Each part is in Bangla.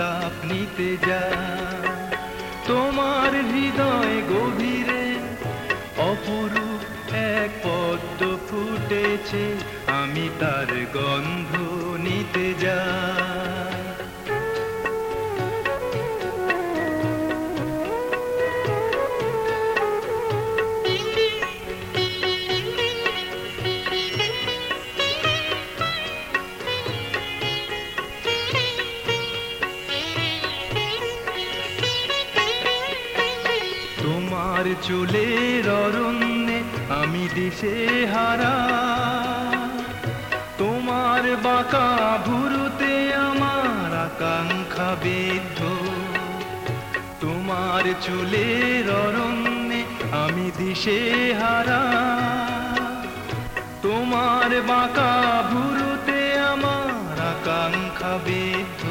উত্তাপ নিতে যা তোমার হৃদয় গভীরে অপরূপ এক পদ্ম ফুটেছে। আমি তার গন্ধ নিতে যাই। চুলের অরণ্যে আমি দিশে হারা। তোমার বাঁকা ভুরুতে আমার আকাঙ্ক্ষা বিদ্ধ। তোমার চুলের অরণ্যে আমি দিশে হারা। তোমার বাঁকা ভুরুতে আমার আকাঙ্ক্ষা বিদ্ধ।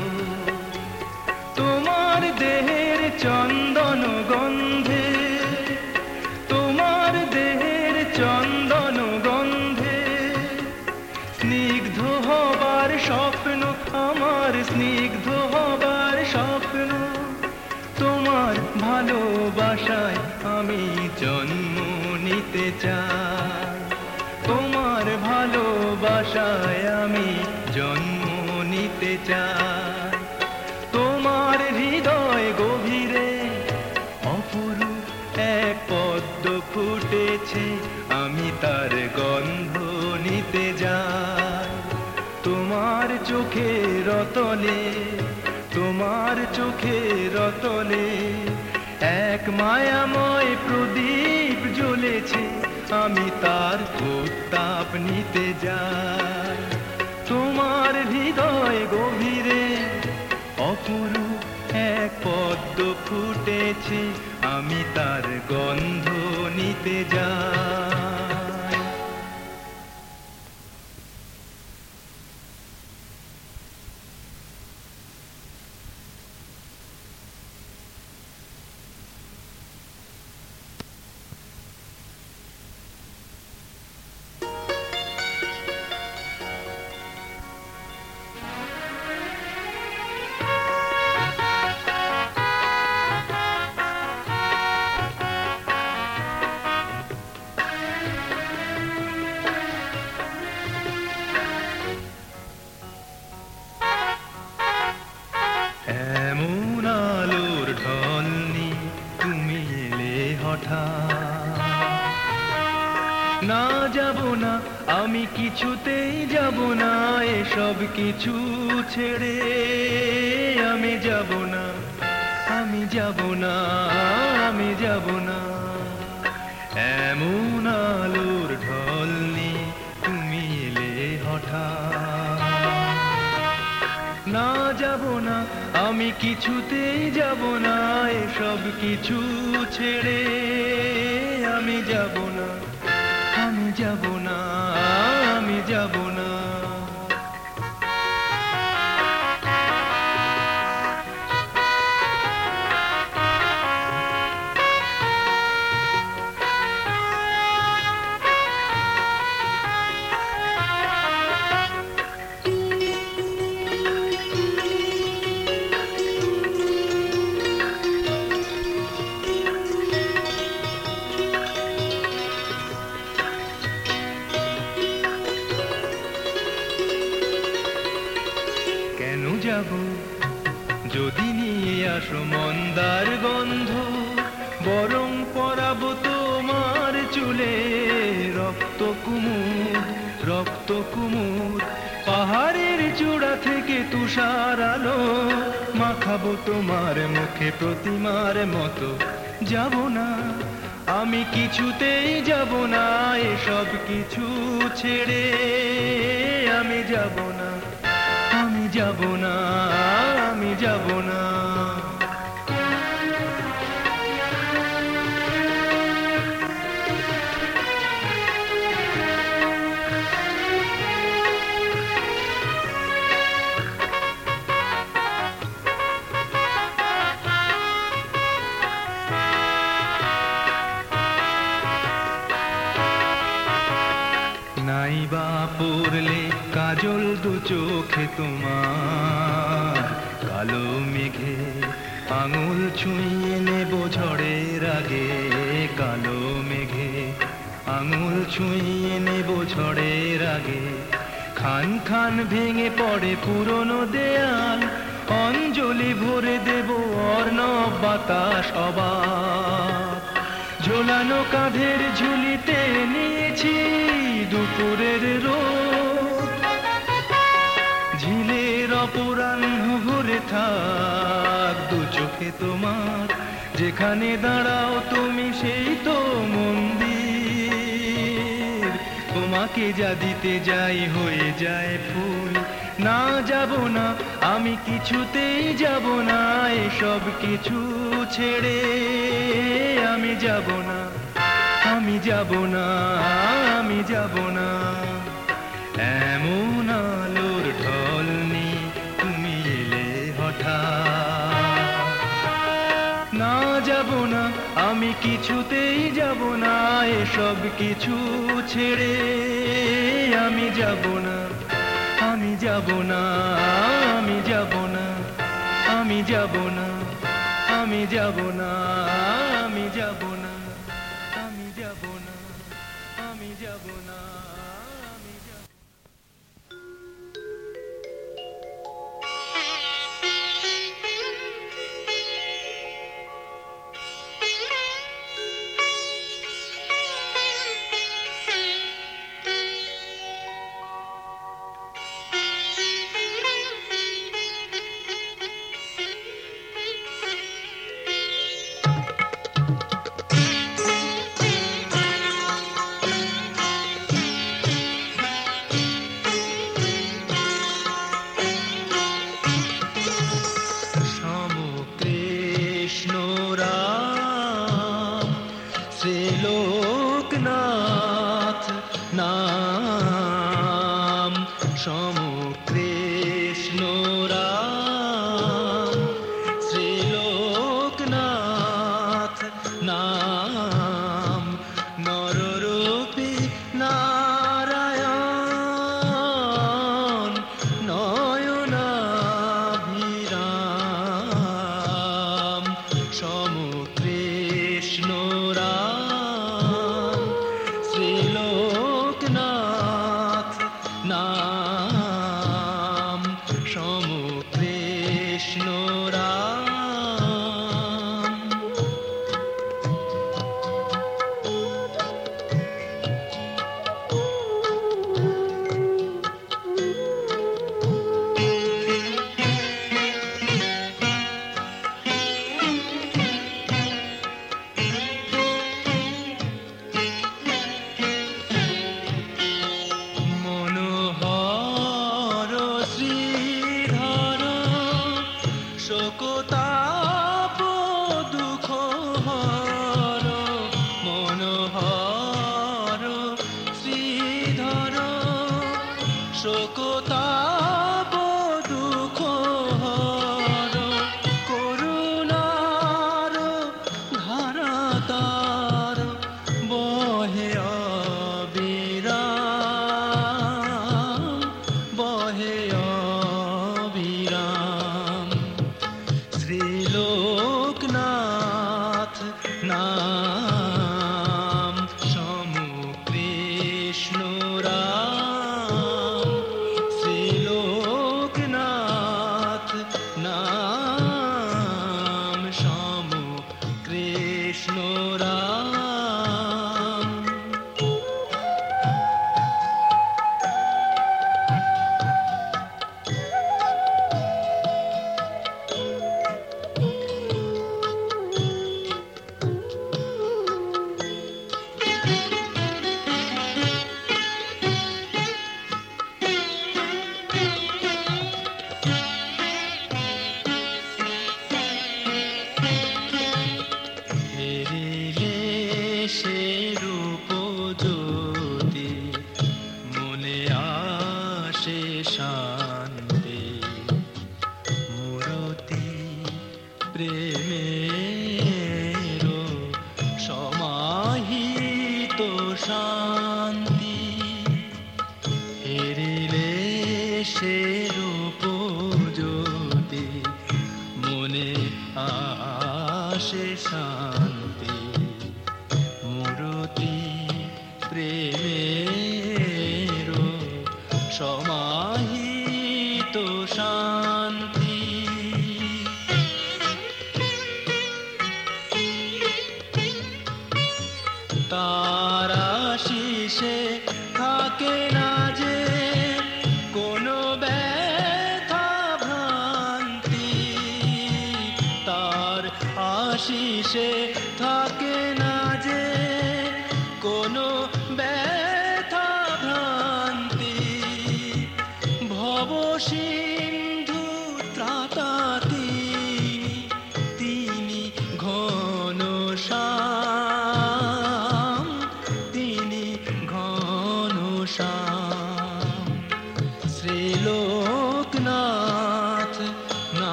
তোমার দেহের চন্দন গন্ধে ভালোবাসায় আমি জন্ম নিতে চাই। তোমার ভালোবাসায় আমি জন্ম নিতে চাই। তোমার হৃদয় গভীরে অপরূপ এক পদ্ম ফুটেছে, আমি তার গন্ধ নিতে যাই। তোমার চোখে রতলে, তোমার চোখে রতনে এক মায়াময় প্রদীপ জ্বলেছে, আমি তার উত্তাপ নিতে যাই। তোমার হৃদয় গভীরে অপরূপ এক পদ্ম ফুটেছে, আমি তার গন্ধ নিতে যাই। আমি কিছুতেই যাব না, এসব কিছু ছেড়ে আমি যাব না, আমি যাব না, আমি যাব না। এমন আলোর ঢল নি তুমি এলে হঠাৎ। না যাব না, আমি কিছুতেই যাব না, এসব কিছু ছেড়ে আমি যাব না। কিছুতেই যাব না, এসব কিছু ছেড়ে আমি যাব না, আমি যাব না, আমি যাব না। কাজল দু চোখে তোমার। কালো মেঘে আঙুল ছুঁয়ে নেব ঝড়ের আগে। কালো মেঘে আঙুল ছুঁয়ে নেব ঝড়ের আগে। খান খান ভেঙে পড়ে পুরনো দেয়াল। অঞ্জলি ভরে দেব অর্ণব বাতাস অবাক। ঝোলানো কাঁধের ঝুলিতে যেখানে দাঁড়াও, তুমি সেই তো মন্দির। তোমাকে যা দিতে যাই হয়ে যায় ফুল। না যাব না, আমি কিছুতেই যাব না, এসব কিছু ছেড়ে আমি যাব না। আমি যাব না, আমি যাব না। না সব কিছু ছেড়ে আমি যাব না, আমি যাব না, আমি যাব না, আমি যাব না, আমি যাব না, আমি যাব না, আমি যাব না, আমি যাব না। शान्ति हेरिले शे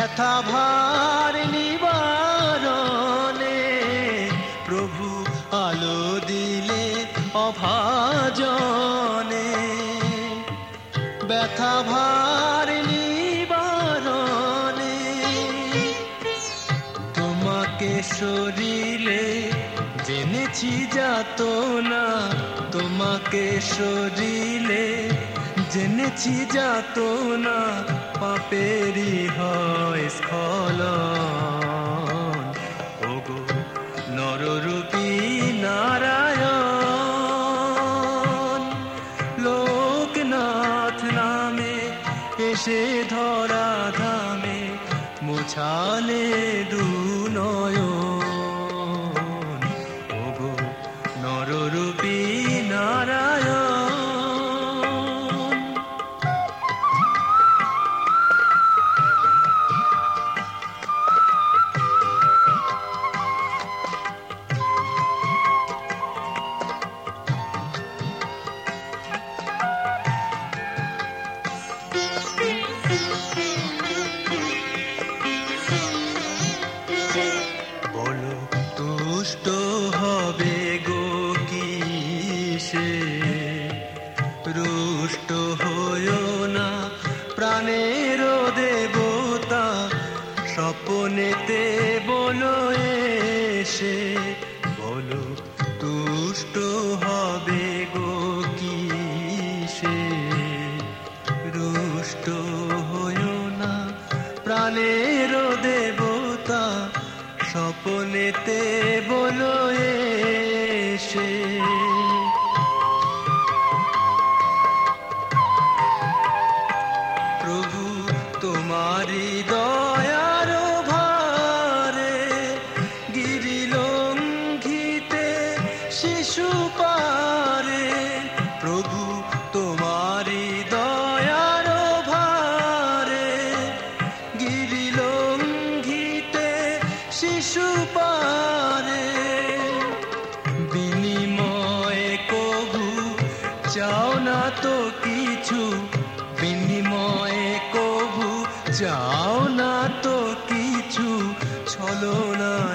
ব্যথা ভার নিবারণে প্রভু আলো দিলে অভাজনে। ব্যথা ভার নিবারণে তোমাকে শরীরে জেনেছি যাত না তোমাকে শরীরে জেনেছি যাত না পাপেরই হয় স্খল ওগো নররূপী নারায়ণ লোকনাথ নামে এসে ধরা ধামে মুছালে দুনয়ন প্রাণের দেবতা স্বপনেতে বলো এসে, বলো, তুষ্ট হবে গো কিসে? রুষ্ট হইও না প্রাণের দেবতা স্বপনেতে বলো এসে চাও না তো কিছু? বিনিময়ে কবু। চাও না তো কিছু? ছলো না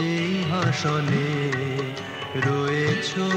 সিংহাসনে রয়েছো।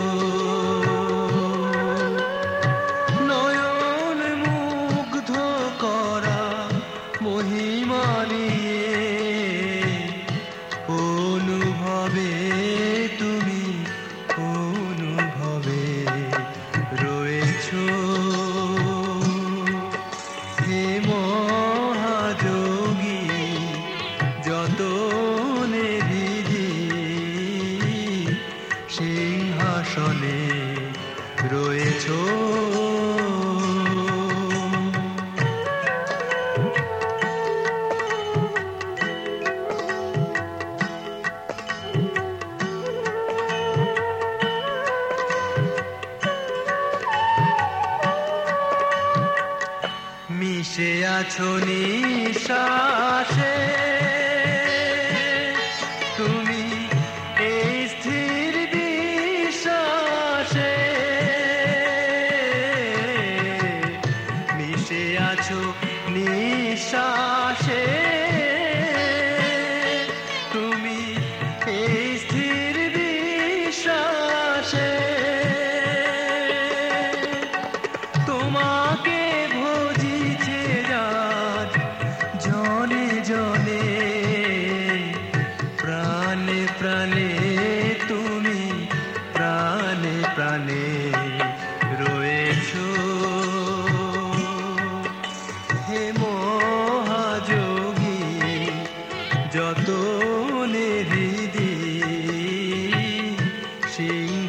মিশে আছো নিশ্বাসে।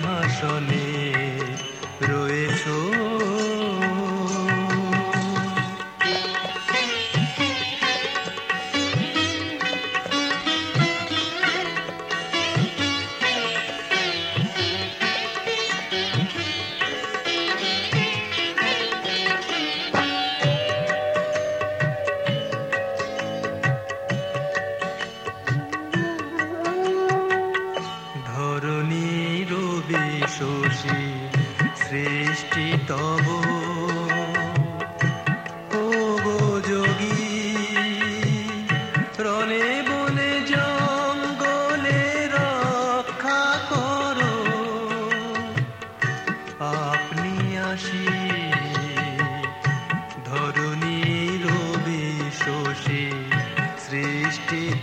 প্রেমাসনে রয়ে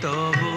তব